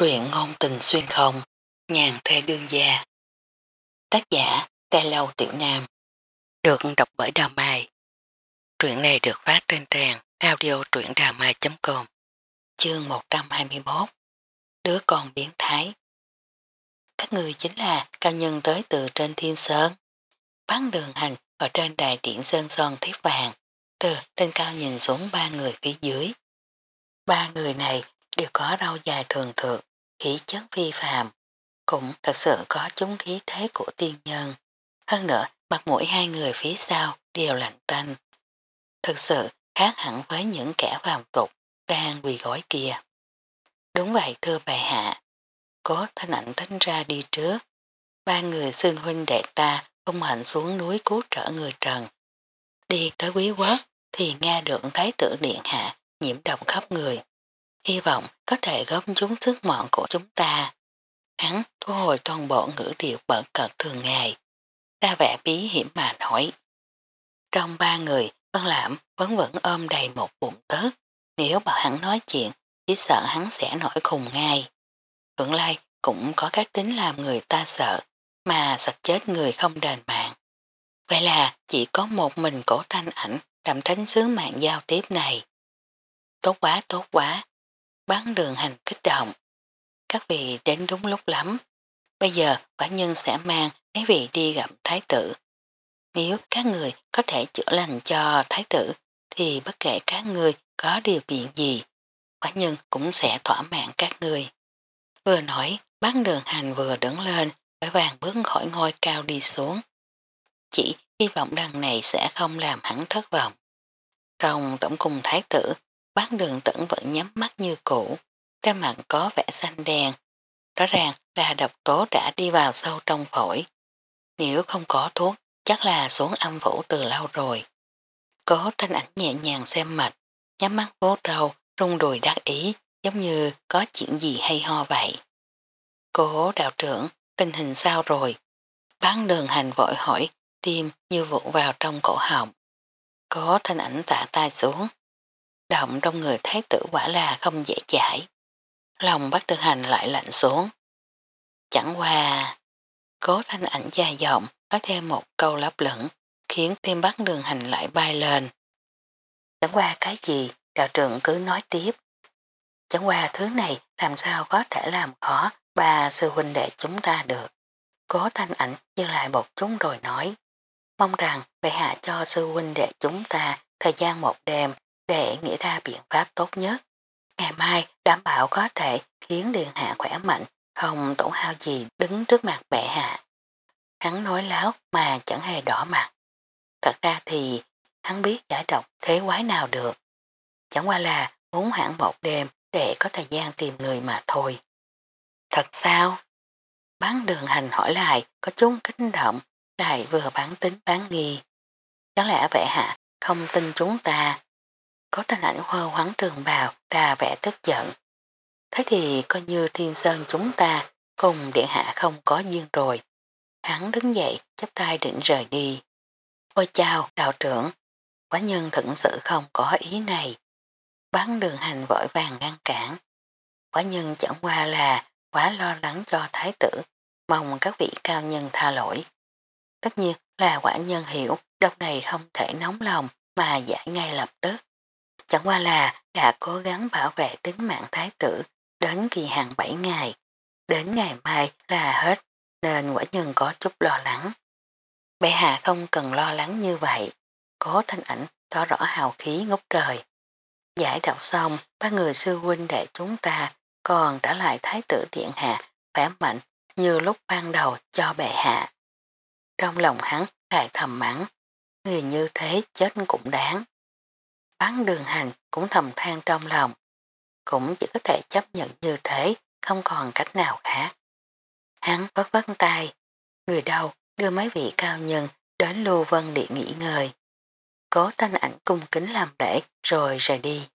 Truyện ngôn tình xuyên không, nhàn thê đương gia. Tác giả, Tê Lâu Tiểu Nam. Được đọc bởi Đào Mai. Truyện này được phát trên trang audio truyệnđàmai.com Chương 121 Đứa con biến thái Các người chính là cao nhân tới từ trên thiên sơn. Bán đường hành ở trên đài điện sơn son thiết vàng. Từ trên cao nhìn xuống ba người phía dưới. Ba người này đều có rau dài thường thượng, khí chất phi phàm, cũng thật sự có chúng khí thế của tiên nhân. Hơn nữa, mặt mũi hai người phía sau đều lạnh tanh. thật sự khác hẳn với những kẻ phàm tục đang quỳ gói kia. Đúng vậy thưa bài hạ, có thanh ảnh tính ra đi trước. Ba người xương huynh đệ ta không hạnh xuống núi cứu trợ người trần. Đi tới quý quốc thì nghe được thái tử điện hạ nhiễm độc khắp người hy vọng có thể góp chúng sức mọn của chúng ta. Hắn thu hồi toàn bộ ngữ điệu bẩn cợt thường ngày, ra vẻ bí hiểm mà nói. Trong ba người, Vân Lãm vẫn vẫn ôm đầy một bụng tớt, nếu bảo hắn nói chuyện, chỉ sợ hắn sẽ nổi khùng ngay. Hưởng lai cũng có cái tính làm người ta sợ, mà sạch chết người không đền mạng. Vậy là chỉ có một mình cổ thanh ảnh đậm tránh sứ mạng giao tiếp này. Tốt quá, tốt quá, bán đường hành kích động. Các vị đến đúng lúc lắm. Bây giờ quả nhân sẽ mang mấy vị đi gặp thái tử. Nếu các người có thể chữa lành cho thái tử thì bất kể các người có điều kiện gì, quả nhân cũng sẽ thỏa mãn các người. Vừa nói, bán đường hành vừa đứng lên, phải vàng bước khỏi ngôi cao đi xuống. Chỉ hy vọng đằng này sẽ không làm hắn thất vọng. Trong tổng cung thái tử, bán đường tẩn vẫn nhắm mắt như cũ, ra mặt có vẻ xanh đen. Rõ ràng là độc tố đã đi vào sâu trong phổi. Nếu không có thuốc, chắc là xuống âm phủ từ lâu rồi. Có thanh ảnh nhẹ nhàng xem mạch, nhắm mắt vô trâu, rung đùi đắc ý, giống như có chuyện gì hay ho vậy. Cố đạo trưởng, tình hình sao rồi? Bán đường hành vội hỏi, tim như vụ vào trong cổ họng. Có thanh ảnh tạ tay xuống. Động trong người thái tử quả là không dễ chải. Lòng bắt đường hành lại lạnh xuống. Chẳng qua, cố thanh ảnh dài giọng nói thêm một câu lấp lửng, khiến tim bắt đường hành lại bay lên. Chẳng qua cái gì, đạo trưởng cứ nói tiếp. Chẳng qua thứ này làm sao có thể làm khó bà sư huynh đệ chúng ta được. Cố thanh ảnh dừng lại một chút rồi nói. Mong rằng bệ hạ cho sư huynh đệ chúng ta thời gian một đêm để nghĩ ra biện pháp tốt nhất. Ngày mai đảm bảo có thể khiến điện hạ khỏe mạnh, không tổn hao gì đứng trước mặt bệ hạ. Hắn nói láo mà chẳng hề đỏ mặt. Thật ra thì hắn biết giải độc thế quái nào được. Chẳng qua là muốn hẳn một đêm để có thời gian tìm người mà thôi. Thật sao? Bán đường hành hỏi lại có chút kích động lại vừa bán tính bán nghi. Chẳng lẽ vệ hạ không tin chúng ta có thanh ảnh hoa hoáng trường bào đà vẻ tức giận. Thế thì coi như thiên sơn chúng ta cùng điện hạ không có duyên rồi. Hắn đứng dậy chấp tay định rời đi. Ôi chào đạo trưởng, quả nhân thận sự không có ý này. Bán đường hành vội vàng ngăn cản. Quả nhân chẳng qua là quá lo lắng cho thái tử, mong các vị cao nhân tha lỗi. Tất nhiên là quả nhân hiểu độc này không thể nóng lòng mà giải ngay lập tức. Chẳng qua là đã cố gắng bảo vệ tính mạng thái tử đến kỳ hạn 7 ngày. Đến ngày mai là hết nên quả nhân có chút lo lắng. Bệ hạ không cần lo lắng như vậy. Cố thanh ảnh tỏ rõ hào khí ngốc trời. Giải đọc xong, ba người sư huynh đệ chúng ta còn trả lại thái tử điện hạ khỏe mạnh như lúc ban đầu cho bệ hạ. Trong lòng hắn lại thầm mắng, người như thế chết cũng đáng. Bán đường hành cũng thầm than trong lòng. Cũng chỉ có thể chấp nhận như thế, không còn cách nào khác. Hắn vất vất tay, người đầu đưa mấy vị cao nhân đến Lưu Vân Điện nghỉ ngơi. Cố thanh ảnh cung kính làm lễ rồi rời đi.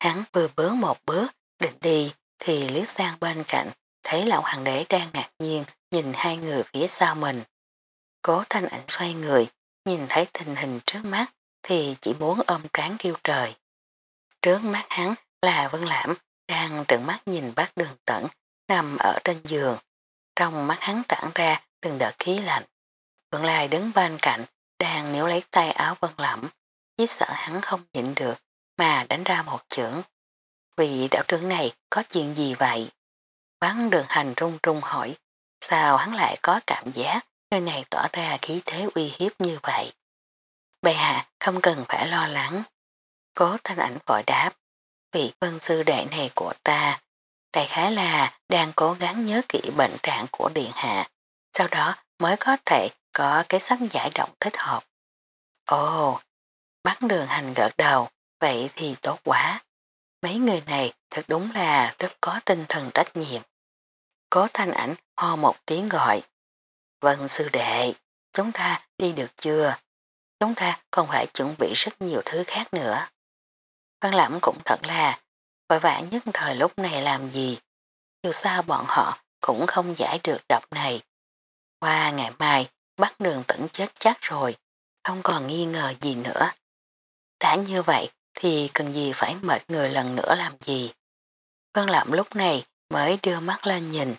Hắn vừa bước một bước, định đi thì liếc sang bên cạnh, thấy lão hoàng đế đang ngạc nhiên nhìn hai người phía sau mình. Cố thanh ảnh xoay người, nhìn thấy tình hình trước mắt thì chỉ muốn ôm trán kêu trời. Trước mắt hắn là Vân Lãm đang trợn mắt nhìn bác đường tẩn nằm ở trên giường, trong mắt hắn tản ra từng đợt khí lạnh. Vượng Lai đứng bên cạnh, đang níu lấy tay áo vân Lãm, chỉ sợ hắn không nhịn được mà đánh ra một chưởng. Vị đạo trưởng này có chuyện gì vậy? Bắn đường hành rung rung hỏi, sao hắn lại có cảm giác nơi này tỏ ra khí thế uy hiếp như vậy? Không cần phải lo lắng. Cố thanh ảnh vội đáp, vị vân sư đệ này của ta, đại khái là đang cố gắng nhớ kỹ bệnh trạng của điện hạ, sau đó mới có thể có cái sách giải động thích hợp. Ồ, bắt đường hành gợt đầu, vậy thì tốt quá. Mấy người này thật đúng là rất có tinh thần trách nhiệm. Cố thanh ảnh ho một tiếng gọi. Vân sư đệ, chúng ta đi được chưa? Chúng ta còn phải chuẩn bị rất nhiều thứ khác nữa. Văn lẩm cũng thật là vội vã nhất thời lúc này làm gì. Dù sao bọn họ cũng không giải được độc này. Qua ngày mai bắt đường tẩn chết chắc rồi, không còn nghi ngờ gì nữa. Đã như vậy thì cần gì phải mệt người lần nữa làm gì. Văn lãm lúc này mới đưa mắt lên nhìn,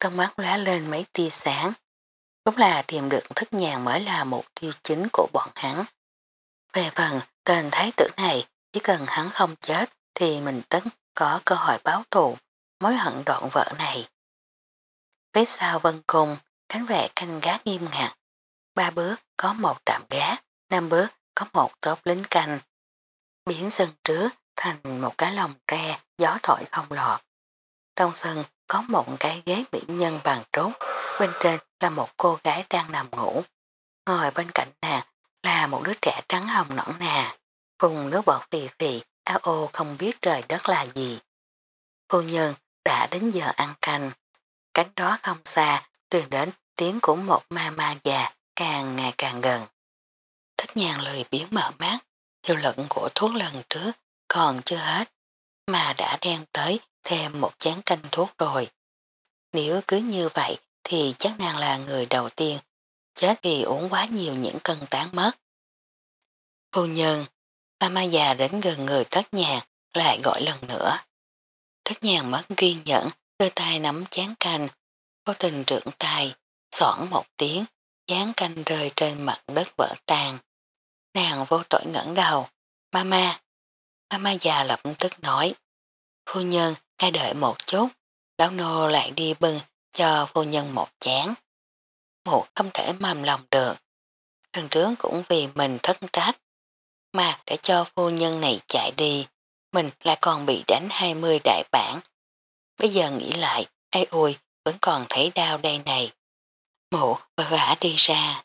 trong mắt lá lên mấy tia sáng cũng là tìm được thức nhàn mới là mục tiêu chính của bọn hắn. Về phần tên thái tử này, chỉ cần hắn không chết thì mình tấn có cơ hội báo thù mối hận đoạn vợ này. Phía sau vân cung, cánh vệ canh gác nghiêm ngặt. Ba bước có một trạm gác, năm bước có một tốp lính canh. Biến sân trước thành một cái lồng tre, gió thổi không lọt. Trong sân có một cái ghế mỹ nhân bằng trốt, bên trên là một cô gái đang nằm ngủ. Ngồi bên cạnh nàng là một đứa trẻ trắng hồng nõn nà, cùng nước bọt phì phì, ao ô không biết trời đất là gì. Phu nhân đã đến giờ ăn canh, cánh đó không xa, truyền đến tiếng của một ma ma già càng ngày càng gần. Thích nhàn lời biến mở mắt, hiệu lực của thuốc lần trước còn chưa hết, mà đã đem tới thêm một chén canh thuốc rồi. Nếu cứ như vậy thì chắc nàng là người đầu tiên chết vì uống quá nhiều những cân tán mất. Phu nhân, mama già đến gần người thất nhàng lại gọi lần nữa. Thất nhàng mất ghi nhận, đưa tay nắm chán canh, vô tình trưởng tay, xoảng một tiếng, chán canh rơi trên mặt đất vỡ tàn. Nàng vô tội ngẩn đầu, mama, mama già lập tức nói, phu nhân hãy đợi một chút, lão nô lại đi bưng cho phu nhân một chán. Một không thể mầm lòng được. Lần trước cũng vì mình thất trách, mà để cho phu nhân này chạy đi, mình lại còn bị đánh 20 đại bản. Bây giờ nghĩ lại, ai ui vẫn còn thấy đau đây này. Mụ vội vã đi ra.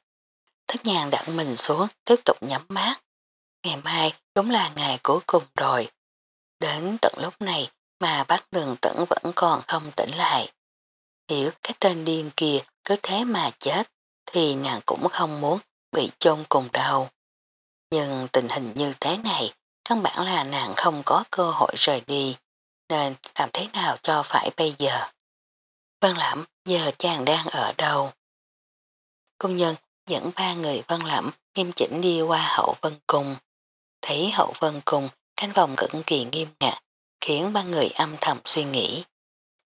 Thất nhàng đặt mình xuống, tiếp tục nhắm mắt. Ngày mai đúng là ngày cuối cùng rồi. Đến tận lúc này mà bác đường tẩn vẫn còn không tỉnh lại. Hiểu cái tên điên kia cứ thế mà chết thì nàng cũng không muốn bị chôn cùng đâu. Nhưng tình hình như thế này, căn bản là nàng không có cơ hội rời đi, nên làm thế nào cho phải bây giờ. Vân Lẩm giờ chàng đang ở đâu? Công nhân dẫn ba người Vân Lẩm nghiêm chỉnh đi qua hậu vân cung. Thấy hậu vân cung, cánh vòng cực kỳ nghiêm ngặt, khiến ba người âm thầm suy nghĩ.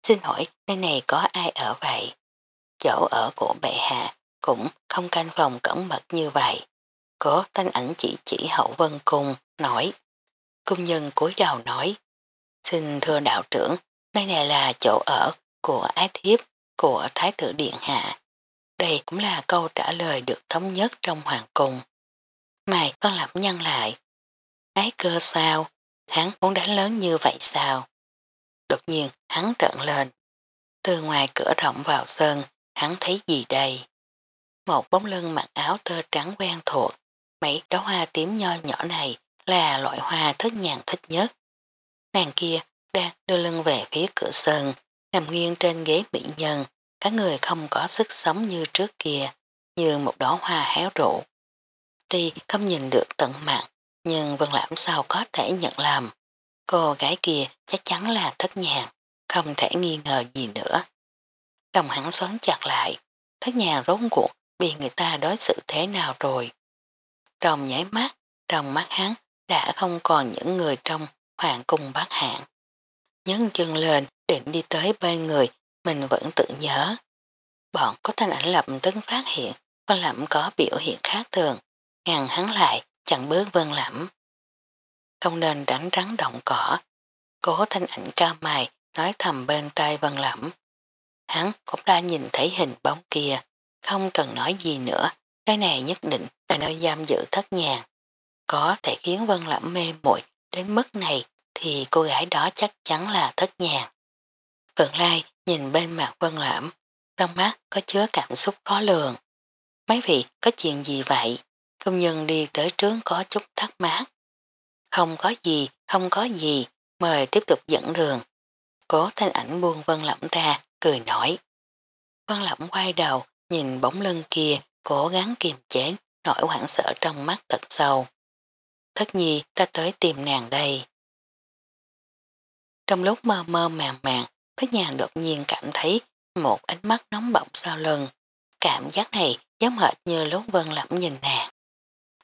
Xin hỏi nơi này có ai ở vậy? Chỗ ở của bệ hạ cũng không canh phòng cẩn mật như vậy. Có thanh ảnh chỉ chỉ hậu vân cung, nói. Cung nhân cúi đầu nói. Xin thưa đạo trưởng, nơi này là chỗ ở của ái thiếp của Thái tử Điện Hạ. Đây cũng là câu trả lời được thống nhất trong hoàng cung. Mày con lập nhân lại. Ái cơ sao? Hắn cũng đánh lớn như vậy sao? Đột nhiên hắn trợn lên. Từ ngoài cửa rộng vào sân, hắn thấy gì đây? Một bóng lưng mặc áo tơ trắng quen thuộc, mấy đóa hoa tím nho nhỏ này là loại hoa thích nhàn thích nhất. Nàng kia đang đưa lưng về phía cửa sân, nằm nghiêng trên ghế mỹ nhân, cả người không có sức sống như trước kia, như một đóa hoa héo rũ. Tuy không nhìn được tận mặt, nhưng Vân Lãm sao có thể nhận làm. Cô gái kia chắc chắn là thất nhàn, không thể nghi ngờ gì nữa. Đồng hắn xoắn chặt lại, thất nhàn rốn cuộc bị người ta đối xử thế nào rồi. Trong nháy mắt, trong mắt hắn đã không còn những người trong hoàng cung bác hạng. Nhấn chân lên định đi tới bên người mình vẫn tự nhớ. Bọn có thanh ảnh lập tức phát hiện Vân Lẩm có biểu hiện khác thường, ngàn hắn lại, chặn bước Vân Lẩm. Không nên đánh rắn động cỏ, cố thanh ảnh cao mày nói thầm bên tay Vân Lẩm. Hắn cũng đã nhìn thấy hình bóng kia, không cần nói gì nữa, cái này nhất định là nơi giam giữ thất nhàng. Có thể khiến Vân Lẩm mê muội đến mức này thì cô gái đó chắc chắn là thất nhàng. Phượng Lai nhìn bên mặt Vân Lẩm, trong mắt có chứa cảm xúc khó lường. Mấy vị có chuyện gì vậy? Công nhân đi tới trướng có chút thắc mắc. Không có gì, không có gì, mời tiếp tục dẫn đường. Cố thanh ảnh buông Vân Lẩm ra, cười nổi. Vân Lẩm quay đầu, nhìn bóng lưng kia, cố gắng kiềm chế, nỗi hoảng sợ trong mắt thật sâu. Thất nhi ta tới tìm nàng đây. Trong lúc mơ mơ màng màng, thất nhàng đột nhiên cảm thấy một ánh mắt nóng bỏng sau lưng. Cảm giác này giống hệt như lúc Vân Lẩm nhìn nàng.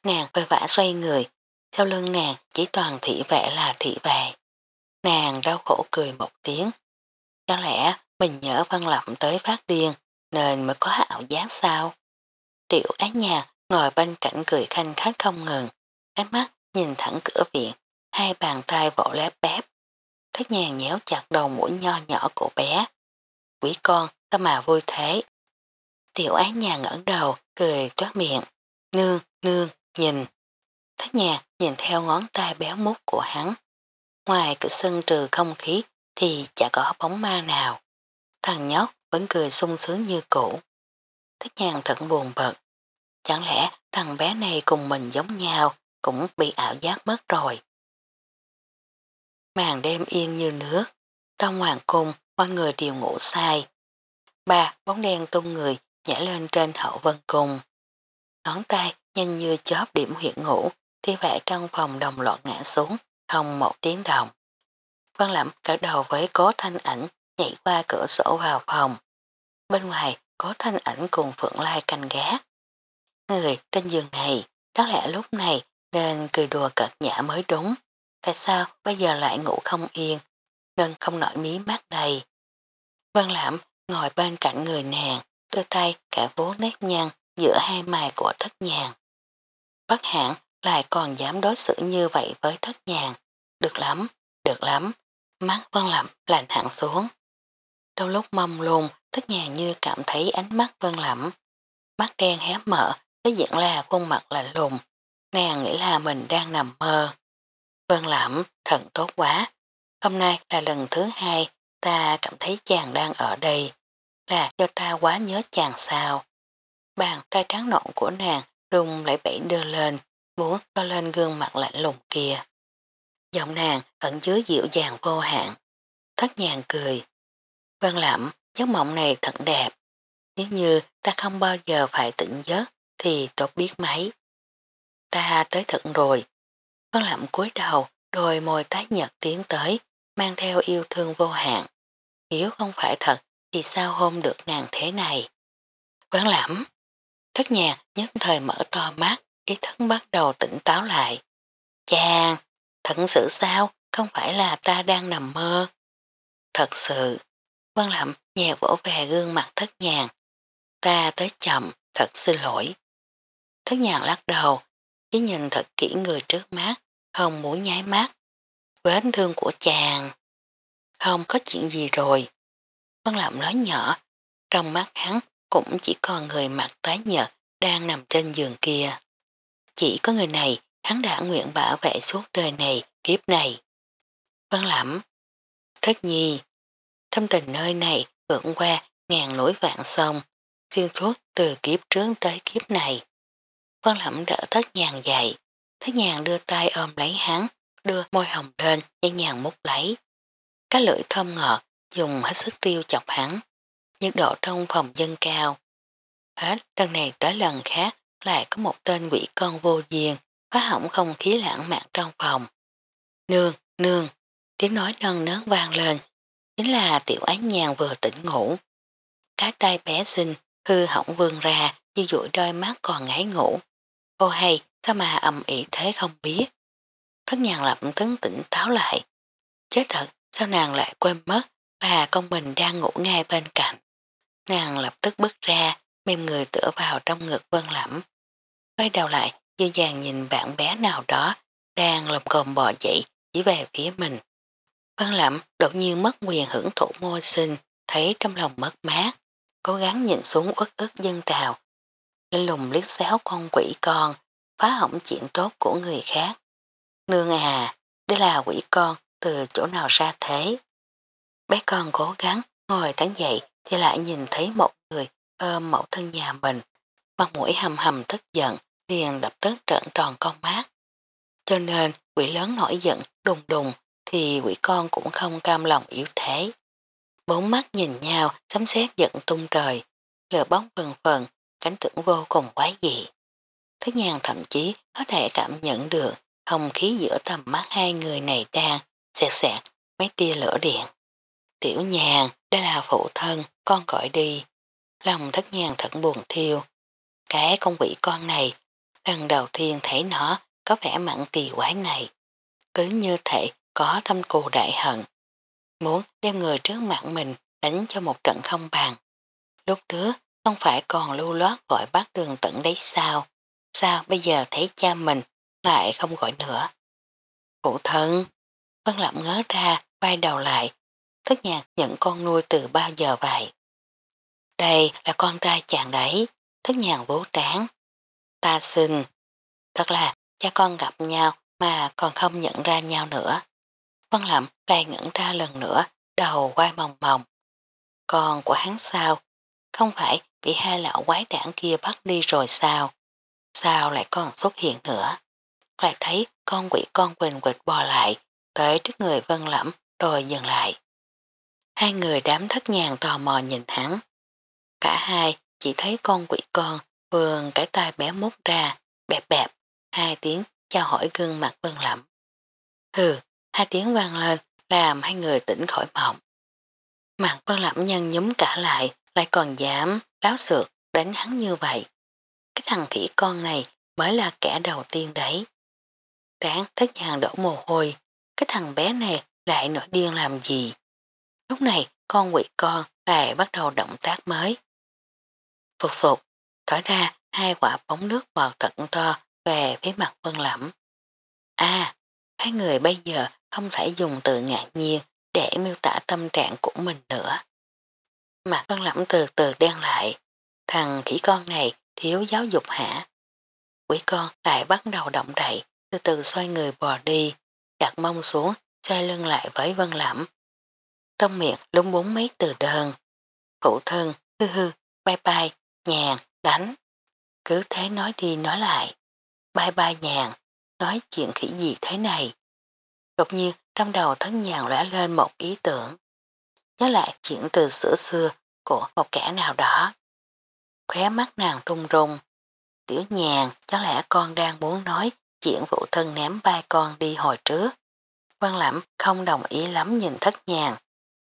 Nàng vơi vã xoay người, sau lưng nàng chỉ toàn thị vẽ là thị vệ. Nàng đau khổ cười một tiếng. Có lẽ mình nhớ văn Lẩm tới phát điên nên mới có ảo giác sao. Tiểu ác nhà ngồi bên cạnh cười khanh khách không ngừng, ánh mắt nhìn thẳng cửa viện, hai bàn tay vỗ lép bép. Thất nhàng nhéo chặt đầu mũi nho nhỏ của bé. Quỷ con, sao mà vui thế? Tiểu ác nhà ngẩng đầu, cười toát miệng. Nương, nương, nhìn. Thất nhạc nhìn theo ngón tay béo mút của hắn. Ngoài cửa sân trừ không khí thì chả có bóng ma nào. Thằng nhóc vẫn cười sung sướng như cũ. thích nhàng thật buồn bật. Chẳng lẽ thằng bé này cùng mình giống nhau cũng bị ảo giác mất rồi. Màn đêm yên như nước. Trong hoàng cung mọi người đều ngủ sai. Ba bóng đen tung người nhảy lên trên hậu vân cung. Ngón tay nhanh như chớp điểm huyệt ngủ, thi vẽ trong phòng đồng loạt ngã xuống, không một tiếng động. Vân Lẩm cởi đầu với cố thanh ảnh nhảy qua cửa sổ vào phòng. Bên ngoài có thanh ảnh cùng Phượng Lai canh gác. Người trên giường này, có lẽ lúc này nên cười đùa cợt nhã mới đúng. Tại sao bây giờ lại ngủ không yên, nên không nổi mí mắt đầy. Vân Lẩm ngồi bên cạnh người nàng, đưa tay cả vố nét nhăn giữa hai mày của thất nhàng. Bất hẳn lại còn dám đối xử như vậy với thất nhàng. Được lắm, được lắm. Mắt vân lẩm lạnh hẳn xuống. Trong lúc mông lung, thất nhàng như cảm thấy ánh mắt vân lẩm. Mắt đen hé mở, đối diện là khuôn mặt lạnh lùng. Nàng nghĩ là mình đang nằm mơ. Vân lẩm, thật tốt quá. Hôm nay là lần thứ hai ta cảm thấy chàng đang ở đây. Là do ta quá nhớ chàng sao. Bàn tay trắng nộn của nàng rung lại bẫy đưa lên, muốn co lên gương mặt lạnh lùng kia. Giọng nàng ẩn dưới dịu dàng vô hạn. Thất nhàng cười. Văn lẩm, giấc mộng này thật đẹp. Nếu như ta không bao giờ phải tỉnh giấc thì tốt biết mấy. Ta tới thận rồi. Văn lẩm cúi đầu, đôi môi tái nhật tiến tới, mang theo yêu thương vô hạn. Nếu không phải thật thì sao hôm được nàng thế này? Văn lẩm. Thất nhạc nhất thời mở to mắt, ý thức bắt đầu tỉnh táo lại. Chàng, thật sự sao, không phải là ta đang nằm mơ. Thật sự, Vân Lậm nhẹ vỗ về gương mặt thất nhàng. Ta tới chậm, thật xin lỗi. Thất nhàng lắc đầu, chỉ nhìn thật kỹ người trước mắt, không muốn nháy mắt. Vết thương của chàng. Không có chuyện gì rồi. Vân Lậm nói nhỏ, trong mắt hắn cũng chỉ còn người mặt tái nhợt đang nằm trên giường kia. Chỉ có người này hắn đã nguyện bảo vệ suốt đời này, kiếp này. Vân lẩm, thất nhi, thâm tình nơi này vượt qua ngàn núi vạn sông, xuyên suốt từ kiếp trước tới kiếp này. Vân lẩm đỡ thất nhàng dậy, thất nhàng đưa tay ôm lấy hắn, đưa môi hồng lên, nhẹ nhàng mút lấy. Cái lưỡi thơm ngọt, dùng hết sức tiêu chọc hắn. Nhiệt độ trong phòng dân cao, Hết lần này tới lần khác lại có một tên quỷ con vô diền phá hỏng không khí lãng mạn trong phòng. Nương, nương, tiếng nói nâng nớn vang lên, chính là tiểu ái nhàn vừa tỉnh ngủ. Cái tay bé xinh, hư hỏng vương ra như dụi đôi mắt còn ngái ngủ. Ô hay, sao mà ầm ỉ thế không biết. Thất nhàn lập tấn tỉnh táo lại. Chết thật, sao nàng lại quên mất, là con mình đang ngủ ngay bên cạnh. Nàng lập tức bước ra, mềm người tựa vào trong ngực vân lẫm. Quay đầu lại, dư dàng nhìn bạn bé nào đó đang lồng cồm bò dậy chỉ về phía mình. Vân lẫm đột nhiên mất quyền hưởng thụ môi sinh, thấy trong lòng mất mát, cố gắng nhìn xuống ướt ức dân trào. Lên lùng liếc xéo con quỷ con, phá hỏng chuyện tốt của người khác. Nương à, đây là quỷ con, từ chỗ nào ra thế? Bé con cố gắng ngồi thắng dậy thì lại nhìn thấy một ôm mẫu thân nhà mình. Mặt mũi hầm hầm tức giận, liền lập tức trợn tròn con mắt. Cho nên quỷ lớn nổi giận đùng đùng thì quỷ con cũng không cam lòng yếu thế. Bốn mắt nhìn nhau sấm sét giận tung trời, lửa bóng phần phần, cảnh tượng vô cùng quái dị. Thức nhàn thậm chí có thể cảm nhận được không khí giữa tầm mắt hai người này đang xẹt xẹt mấy tia lửa điện. Tiểu nhàn, đây là phụ thân, con gọi đi. Lòng thất nhàn thật buồn thiêu. Cái con quỷ con này, lần đầu tiên thấy nó có vẻ mặn kỳ quái này. Cứ như thể có thâm cù đại hận. Muốn đem người trước mặt mình đánh cho một trận không bằng. Lúc trước không phải còn lưu loát gọi bác đường tận đấy sao? Sao bây giờ thấy cha mình lại không gọi nữa? Phụ thân, Vân Lạm ngớ ra, quay đầu lại, thất nhạc nhận con nuôi từ bao giờ vậy? Đây là con trai chàng đấy, thất nhàng vỗ tráng. Ta xin, thật là cha con gặp nhau mà còn không nhận ra nhau nữa. Vân Lậm lại ngẩn ra lần nữa, đầu quay mòng mòng. Con của hắn sao? Không phải bị hai lão quái đảng kia bắt đi rồi sao? Sao lại còn xuất hiện nữa? Lại thấy con quỷ con quỳnh quịch bò lại, tới trước người Vân lẩm, rồi dừng lại. Hai người đám thất nhàng tò mò nhìn hắn. Cả hai chỉ thấy con quỷ con vườn cái tay bé mút ra, bẹp bẹp, hai tiếng chào hỏi gương mặt Vân Lẫm. Hừ, hai tiếng vang lên làm hai người tỉnh khỏi mộng. Mặt Vân Lẫm nhân nhúm cả lại, lại còn dám láo sượt đánh hắn như vậy. Cái thằng khỉ con này mới là kẻ đầu tiên đấy. Đáng thất nhàng đổ mồ hôi, cái thằng bé này lại nổi điên làm gì. Lúc này con quỷ con lại bắt đầu động tác mới. Phục phục, thở ra hai quả bóng nước bọt thật to về phía mặt vân lẫm. À, cái người bây giờ không thể dùng từ ngạc nhiên để miêu tả tâm trạng của mình nữa. Mặt vân lẫm từ từ đen lại, thằng khỉ con này thiếu giáo dục hả? Quỷ con lại bắt đầu động đậy, từ từ xoay người bò đi, đặt mông xuống, xoay lưng lại với vân lẫm. Trong miệng lúng búng mấy từ đơn. Phụ thân, hư hư, bye bye, nhàn, đánh. Cứ thế nói đi nói lại. Bye bye nhàn, nói chuyện khỉ gì thế này. Đột nhiên trong đầu thân nhàn lóe lên một ý tưởng. Nhớ lại chuyện từ sữa xưa của một kẻ nào đó. Khóe mắt nàng rung rung. Tiểu nhàn, chắc lẽ con đang muốn nói chuyện vụ thân ném vai con đi hồi trước. Quan lãm không đồng ý lắm nhìn thất nhàn.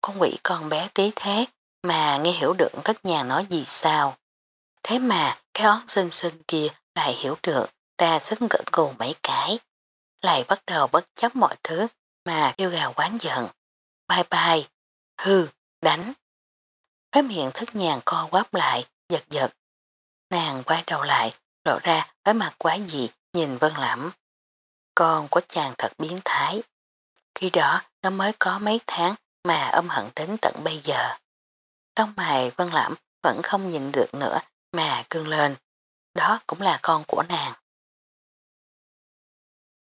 Con quỷ con bé tí thế mà nghe hiểu được thất nhàn nói gì sao. Thế mà cái ón xinh xinh kia lại hiểu được ra sức gỡ cù mấy cái. Lại bắt đầu bất chấp mọi thứ mà kêu gào quán giận. Bye bye, hư, đánh. Cái miệng thức nhàn co quắp lại, giật giật. Nàng quay đầu lại, lộ ra với mặt quái dị nhìn vân lẫm. Con của chàng thật biến thái. Khi đó nó mới có mấy tháng mà âm hận đến tận bây giờ. Trong mày vân lẫm vẫn không nhìn được nữa mà cưng lên. Đó cũng là con của nàng.